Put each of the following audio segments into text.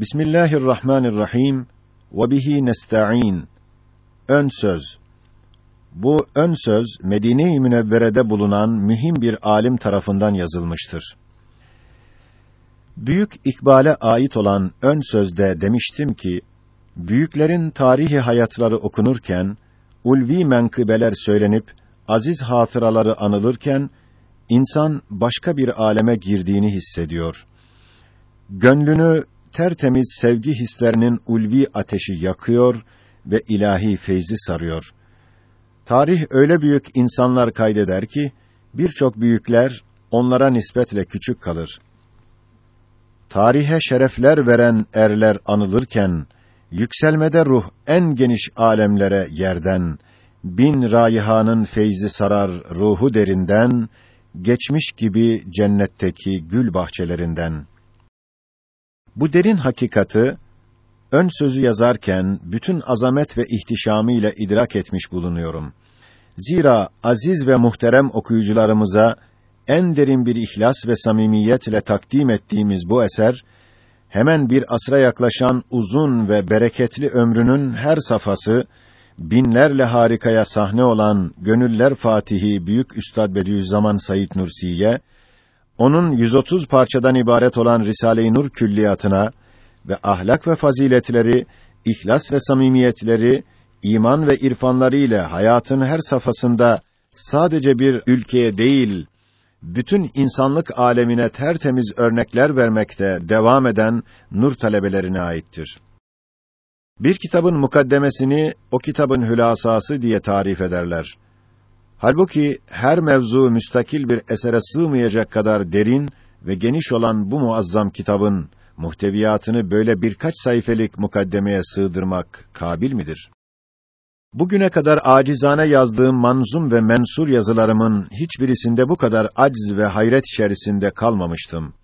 Bismillahirrahmanirrahim. Ve bihi nesta'in. Ön söz. Bu ön söz Medine-i Münevvere'de bulunan mühim bir alim tarafından yazılmıştır. Büyük ikbale ait olan ön sözde demiştim ki büyüklerin tarihi hayatları okunurken ulvi menkıbeler söylenip aziz hatıraları anılırken insan başka bir aleme girdiğini hissediyor. Gönlünü tertemiz sevgi hislerinin ulvi ateşi yakıyor ve ilahi feyzi sarıyor. Tarih öyle büyük insanlar kaydeder ki birçok büyükler onlara nispetle küçük kalır. Tarihe şerefler veren erler anılırken yükselmede ruh en geniş alemlere yerden bin raihanın feyzi sarar ruhu derinden geçmiş gibi cennetteki gül bahçelerinden. Bu derin hakikati ön sözü yazarken bütün azamet ve ihtişamı ile idrak etmiş bulunuyorum. Zira aziz ve muhterem okuyucularımıza en derin bir ihlas ve samimiyetle takdim ettiğimiz bu eser hemen bir asra yaklaşan uzun ve bereketli ömrünün her safhası binlerle harikaya sahne olan Gönüller Fatihi Büyük Üstad Bediüzzaman Said Nursi'ye onun 130 parçadan ibaret olan Risale-i Nur külliyatına ve ahlak ve faziletleri, ihlas ve samimiyetleri, iman ve irfanları ile hayatın her safhasında sadece bir ülkeye değil, bütün insanlık alemine tertemiz örnekler vermekte devam eden nur talebelerine aittir. Bir kitabın mukaddemesini o kitabın hülasası diye tarif ederler. Halbuki her mevzu müstakil bir esere sığmayacak kadar derin ve geniş olan bu muazzam kitabın muhteviyatını böyle birkaç sayfelik mukaddemeye sığdırmak kabil midir? Bugüne kadar acizane yazdığım manzum ve mensur yazılarımın hiçbirisinde bu kadar acz ve hayret içerisinde kalmamıştım.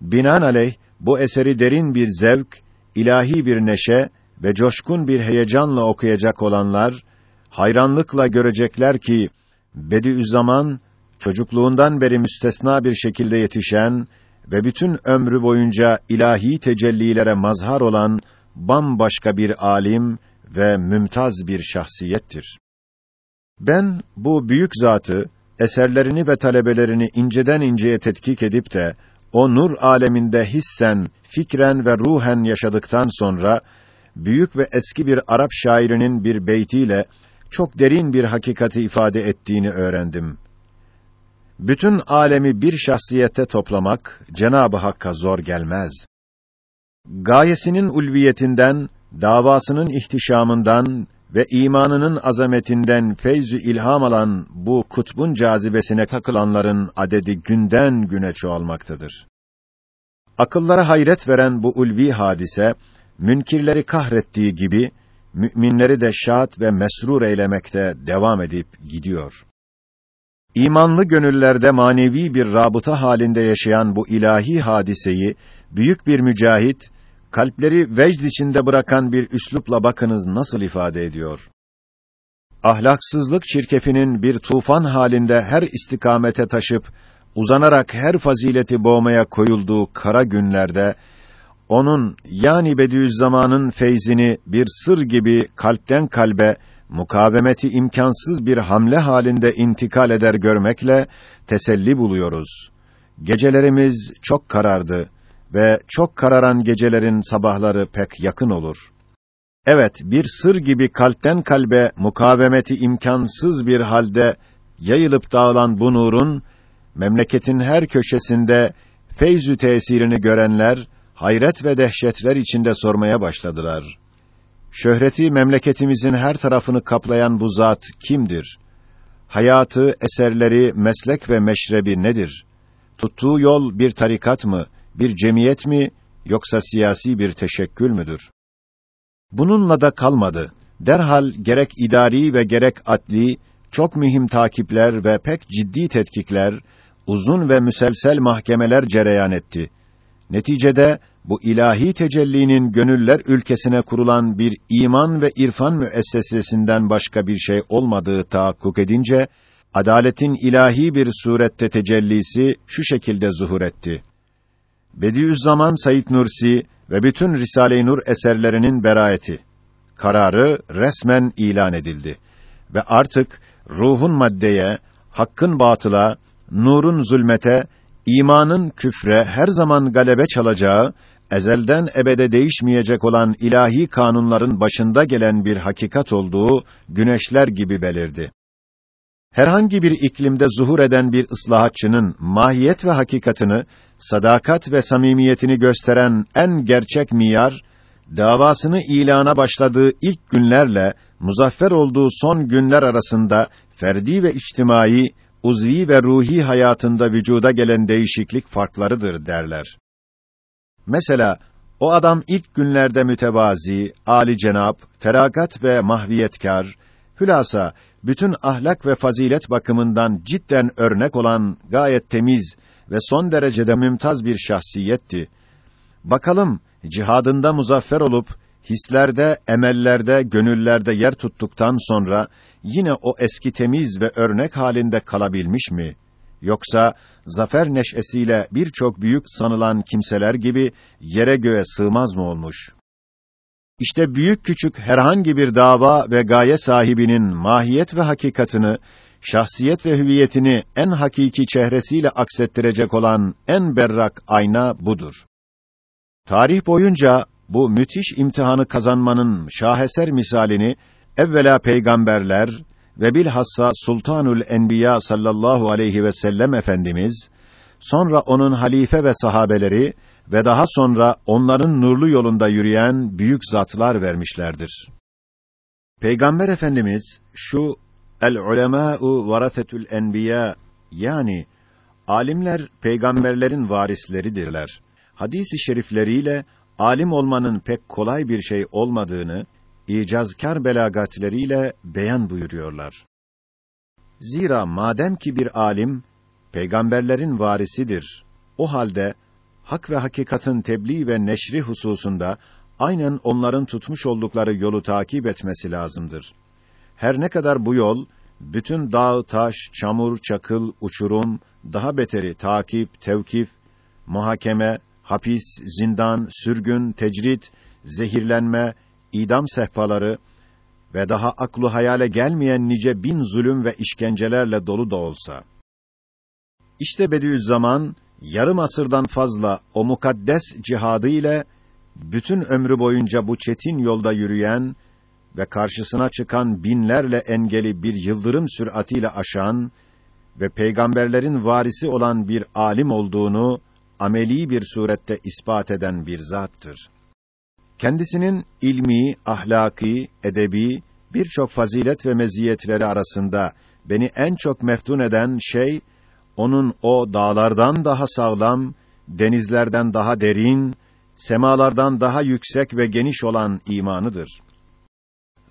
Binaenaleyh bu eseri derin bir zevk, ilahi bir neşe ve coşkun bir heyecanla okuyacak olanlar hayranlıkla görecekler ki Bediüzzaman çocukluğundan beri müstesna bir şekilde yetişen ve bütün ömrü boyunca ilahi tecellilere mazhar olan bambaşka bir alim ve mümtaz bir şahsiyettir. Ben bu büyük zatı eserlerini ve talebelerini inceden inceye tetkik edip de o nur aleminde hissen, fikren ve ruhen yaşadıktan sonra büyük ve eski bir Arap şairinin bir beytiyle çok derin bir hakikati ifade ettiğini öğrendim. Bütün alemi bir şahsiyette toplamak Cenabı Hakk'a zor gelmez. Gayesinin ulviyetinden, davasının ihtişamından ve imanının azametinden feyzü ilham alan bu kutbun cazibesine takılanların adedi günden güne çoğalmaktadır. Akıllara hayret veren bu ulvi hadise münkirleri kahrettiği gibi müminleri de şad ve mesrur eylemekte devam edip gidiyor. İmanlı gönüllerde manevi bir rabıta halinde yaşayan bu ilahi hadiseyi büyük bir mücahit kalpleri vecd içinde bırakan bir üslupla bakınız nasıl ifade ediyor. Ahlaksızlık çirkefinin bir tufan halinde her istikamete taşıp uzanarak her fazileti boğmaya koyulduğu kara günlerde onun yani Bediüzzaman'ın feyzini bir sır gibi kalpten kalbe mukavemeti imkansız bir hamle halinde intikal eder görmekle teselli buluyoruz. Gecelerimiz çok karardı ve çok kararan gecelerin sabahları pek yakın olur. Evet, bir sır gibi kalpten kalbe mukavemeti imkansız bir halde yayılıp dağılan bu nurun memleketin her köşesinde feyzü tesirini görenler hayret ve dehşetler içinde sormaya başladılar. Şöhreti memleketimizin her tarafını kaplayan bu zat kimdir? Hayatı, eserleri, meslek ve meşrebi nedir? Tuttuğu yol bir tarikat mı, bir cemiyet mi, yoksa siyasi bir teşekkül müdür? Bununla da kalmadı. Derhal gerek idari ve gerek adli, çok mühim takipler ve pek ciddi tetkikler, uzun ve müselsel mahkemeler cereyan etti. Neticede bu ilahi tecellinin gönüller ülkesine kurulan bir iman ve irfan müessesesinden başka bir şey olmadığı tahakkuk edince adaletin ilahi bir surette tecellisi şu şekilde zuhur etti. Bediüzzaman Said Nursi ve bütün Risale-i Nur eserlerinin beraati. Kararı resmen ilan edildi ve artık ruhun maddeye, hakkın batıla, nurun zulmete, imanın küfre her zaman galebe çalacağı, ezelden ebede değişmeyecek olan ilahi kanunların başında gelen bir hakikat olduğu güneşler gibi belirdi. Herhangi bir iklimde zuhur eden bir ıslahatçının mahiyet ve hakikatını, sadakat ve samimiyetini gösteren en gerçek miyar, davasını ilana başladığı ilk günlerle muzaffer olduğu son günler arasında ferdi ve içtimai, uzvi ve ruhi hayatında vücuda gelen değişiklik farklarıdır derler. Mesela o adam ilk günlerde mütevazi, ali cenab, feragat ve mahviyetkar, hülasa bütün ahlak ve fazilet bakımından cidden örnek olan gayet temiz ve son derecede mümtaz bir şahsiyetti. Bakalım cihadında muzaffer olup hislerde, emellerde, gönüllerde yer tuttuktan sonra yine o eski temiz ve örnek halinde kalabilmiş mi? Yoksa zafer neşesiyle birçok büyük sanılan kimseler gibi yere göğe sığmaz mı olmuş? İşte büyük küçük herhangi bir dava ve gaye sahibinin mahiyet ve hakikatını, şahsiyet ve hüviyetini en hakiki çehresiyle aksettirecek olan en berrak ayna budur. Tarih boyunca bu müthiş imtihanı kazanmanın şaheser misalini evvela peygamberler ve bilhassa Sultanul Enbiya sallallahu aleyhi ve sellem efendimiz, sonra onun halife ve sahabeleri ve daha sonra onların nurlu yolunda yürüyen büyük zatlar vermişlerdir. Peygamber Efendimiz şu el ulemâ'u varasetül enbiya yani alimler peygamberlerin varisleridirler. Hadis-i şerifleriyle alim olmanın pek kolay bir şey olmadığını icazkar belagatleriyle beyan buyuruyorlar. Zira madem ki bir alim peygamberlerin varisidir, o halde hak ve hakikatin tebliğ ve neşri hususunda aynen onların tutmuş oldukları yolu takip etmesi lazımdır. Her ne kadar bu yol bütün dağ, taş, çamur, çakıl, uçurum, daha beteri takip, tevkif, muhakeme, hapis, zindan, sürgün, tecrit, zehirlenme, idam sehpaları ve daha aklı hayale gelmeyen nice bin zulüm ve işkencelerle dolu da olsa. İşte Bediüzzaman yarım asırdan fazla o mukaddes cihadı ile bütün ömrü boyunca bu çetin yolda yürüyen ve karşısına çıkan binlerle engeli bir yıldırım süratiyle aşan ve peygamberlerin varisi olan bir alim olduğunu ameli bir surette ispat eden bir zattır. Kendisinin ilmi, ahlaki, edebi birçok fazilet ve meziyetleri arasında beni en çok meftun eden şey onun o dağlardan daha sağlam, denizlerden daha derin, semalardan daha yüksek ve geniş olan imanıdır.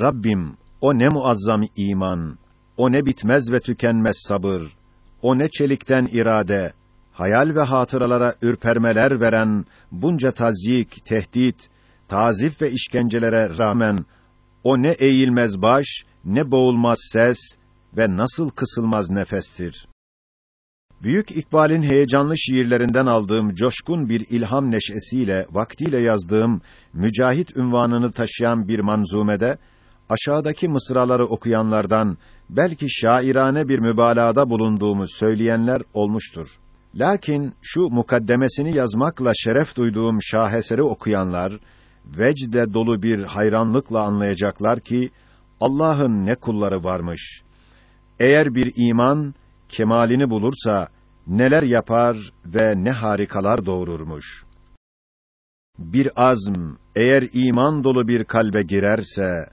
Rabbim, o ne muazzam iman, o ne bitmez ve tükenmez sabır, o ne çelikten irade, hayal ve hatıralara ürpermeler veren bunca tazyik, tehdit, tazif ve işkencelere rağmen o ne eğilmez baş, ne boğulmaz ses ve nasıl kısılmaz nefestir. Büyük İkbal'in heyecanlı şiirlerinden aldığım coşkun bir ilham neşesiyle vaktiyle yazdığım mücahit ünvanını taşıyan bir manzumede aşağıdaki mısraları okuyanlardan belki şairane bir mübalağada bulunduğumu söyleyenler olmuştur. Lakin şu mukaddemesini yazmakla şeref duyduğum şaheseri okuyanlar vecde dolu bir hayranlıkla anlayacaklar ki Allah'ın ne kulları varmış. Eğer bir iman kemalini bulursa neler yapar ve ne harikalar doğururmuş. Bir azm eğer iman dolu bir kalbe girerse,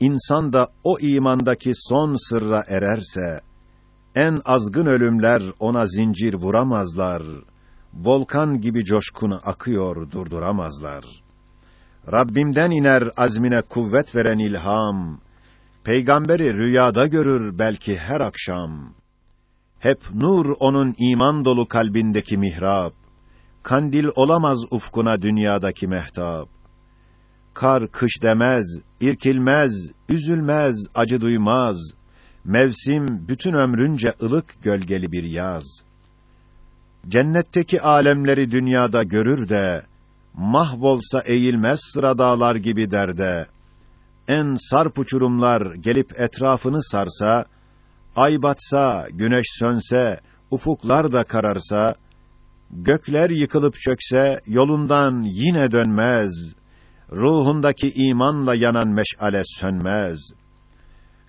insan da o imandaki son sırra ererse, en azgın ölümler ona zincir vuramazlar. Volkan gibi coşkunu akıyor durduramazlar. Rabbimden iner azmine kuvvet veren ilham. Peygamberi rüyada görür belki her akşam. Hep nur onun iman dolu kalbindeki mihrap. Kandil olamaz ufkuna dünyadaki mehtap. Kar kış demez, irkilmez, üzülmez, acı duymaz. Mevsim bütün ömrünce ılık gölgeli bir yaz. Cennetteki alemleri dünyada görür de mahvolsa eğilmez sıra dağlar gibi derde. En sarp uçurumlar gelip etrafını sarsa, ay batsa, güneş sönse, ufuklar da kararsa, gökler yıkılıp çökse, yolundan yine dönmez, ruhundaki imanla yanan meşale sönmez.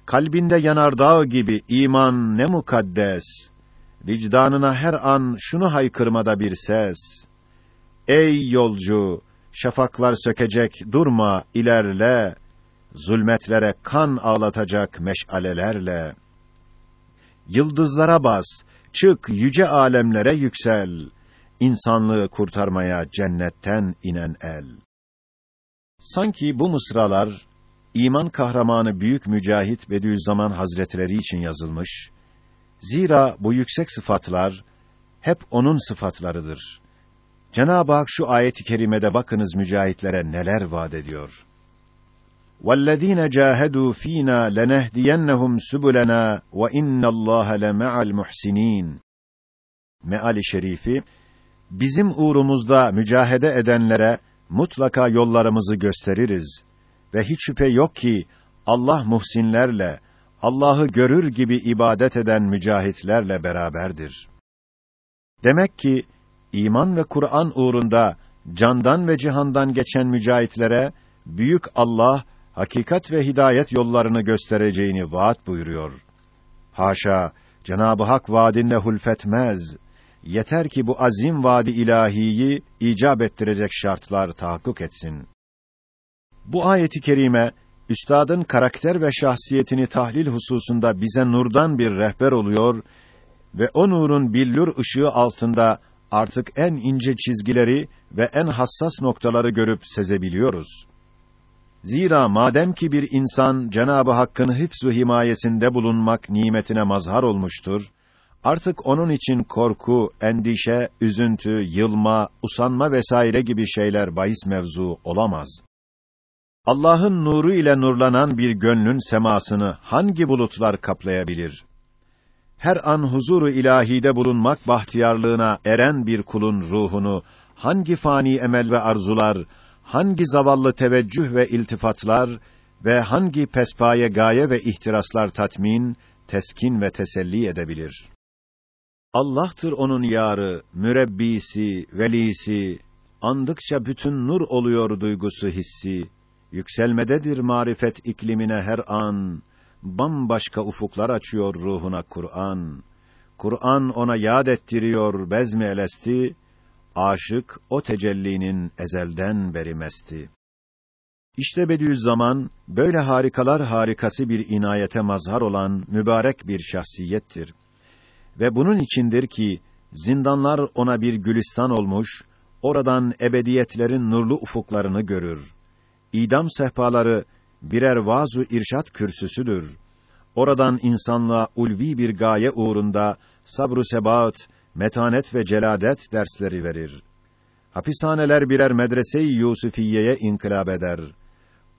Kalbinde yanardağ gibi iman ne mukaddes, vicdanına her an şunu haykırmada bir ses. Ey yolcu, şafaklar sökecek, durma, ilerle, zulmetlere kan ağlatacak meşalelerle. Yıldızlara bas, çık yüce alemlere yüksel, insanlığı kurtarmaya cennetten inen el. Sanki bu mısralar, iman kahramanı büyük mücahit Bediüzzaman Hazretleri için yazılmış, zira bu yüksek sıfatlar, hep onun sıfatlarıdır. Cenab-ı Hak şu ayet-i kerimede bakınız mücahitlere neler vaat ediyor. وَالَّذ۪ينَ جَاهَدُوا ف۪ينَا لَنَهْدِيَنَّهُمْ سُبُلَنَا وَاِنَّ اللّٰهَ لَمَعَ الْمُحْسِن۪ينَ Meali şerifi, bizim uğrumuzda mücahede edenlere mutlaka yollarımızı gösteririz ve hiç şüphe yok ki Allah muhsinlerle, Allah'ı görür gibi ibadet eden mücahitlerle beraberdir. Demek ki iman ve Kur'an uğrunda candan ve cihandan geçen mücahitlere büyük Allah hakikat ve hidayet yollarını göstereceğini vaat buyuruyor. Haşa, Cenab-ı Hak vaadinde hulfetmez. Yeter ki bu azim vaadi ilahiyi icap ettirecek şartlar tahakkuk etsin. Bu ayeti kerime üstadın karakter ve şahsiyetini tahlil hususunda bize nurdan bir rehber oluyor ve o nurun billur ışığı altında artık en ince çizgileri ve en hassas noktaları görüp sezebiliyoruz. Zira madem ki bir insan Cenabı Hakk'ın hıfz himayesinde bulunmak nimetine mazhar olmuştur, artık onun için korku, endişe, üzüntü, yılma, usanma vesaire gibi şeyler bahis mevzu olamaz. Allah'ın nuru ile nurlanan bir gönlün semasını hangi bulutlar kaplayabilir? Her an huzuru ilahide bulunmak bahtiyarlığına eren bir kulun ruhunu hangi fani emel ve arzular, hangi zavallı teveccüh ve iltifatlar ve hangi pespaye gaye ve ihtiraslar tatmin, teskin ve teselli edebilir? Allah'tır onun yarı, mürebbisi, velisi, andıkça bütün nur oluyor duygusu hissi, yükselmededir marifet iklimine her an, bambaşka ufuklar açıyor ruhuna Kur'an. Kur'an ona yad ettiriyor bezmi elesti, aşık o tecellinin ezelden beri mesti. İşte Bediüzzaman böyle harikalar harikası bir inayete mazhar olan mübarek bir şahsiyettir. Ve bunun içindir ki zindanlar ona bir gülistan olmuş, oradan ebediyetlerin nurlu ufuklarını görür. İdam sehpaları birer vazu irşat kürsüsüdür. Oradan insanlığa ulvi bir gaye uğrunda sabru sebat, metanet ve celadet dersleri verir. Hapishaneler birer medrese-i Yusufiyeye inkılap eder.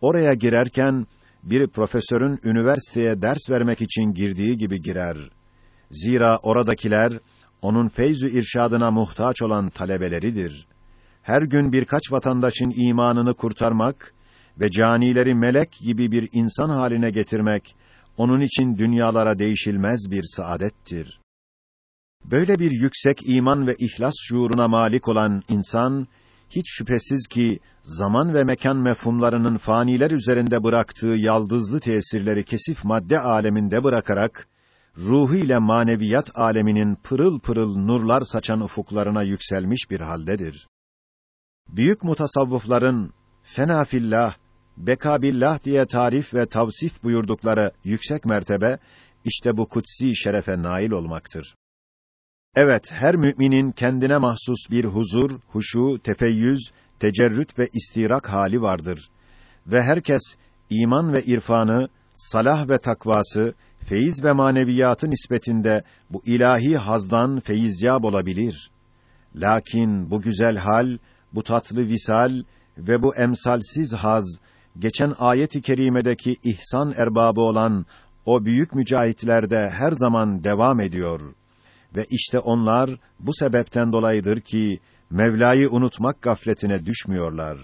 Oraya girerken bir profesörün üniversiteye ders vermek için girdiği gibi girer. Zira oradakiler onun feyzü irşadına muhtaç olan talebeleridir. Her gün birkaç vatandaşın imanını kurtarmak ve canileri melek gibi bir insan haline getirmek onun için dünyalara değişilmez bir saadettir. Böyle bir yüksek iman ve ihlas şuuruna malik olan insan hiç şüphesiz ki zaman ve mekan mefhumlarının faniler üzerinde bıraktığı yaldızlı tesirleri kesif madde aleminde bırakarak ruhu ile maneviyat aleminin pırıl pırıl nurlar saçan ufuklarına yükselmiş bir haldedir. Büyük mutasavvıfların fena fillah, bekabillah diye tarif ve tavsif buyurdukları yüksek mertebe işte bu kutsi şerefe nail olmaktır. Evet, her müminin kendine mahsus bir huzur, huşu, tefeyyüz, tecerrüt ve istirak hali vardır. Ve herkes iman ve irfanı, salah ve takvası, feyiz ve maneviyatı nispetinde bu ilahi hazdan feyizyab olabilir. Lakin bu güzel hal, bu tatlı visal ve bu emsalsiz haz geçen ayet-i kerimedeki ihsan erbabı olan o büyük mücahitlerde her zaman devam ediyor. Ve işte onlar bu sebepten dolayıdır ki Mevla'yı unutmak gafletine düşmüyorlar.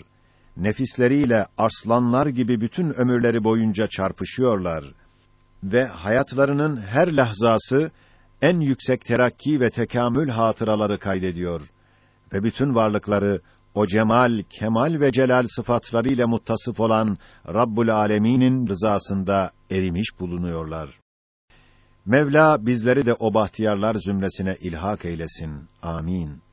Nefisleriyle arslanlar gibi bütün ömürleri boyunca çarpışıyorlar ve hayatlarının her lahzası en yüksek terakki ve tekamül hatıraları kaydediyor ve bütün varlıkları o cemal, kemal ve celal sıfatlarıyla muttasıf olan Rabbul Alemin'in rızasında erimiş bulunuyorlar. Mevla bizleri de o bahtiyarlar zümresine ilhak eylesin. Amin.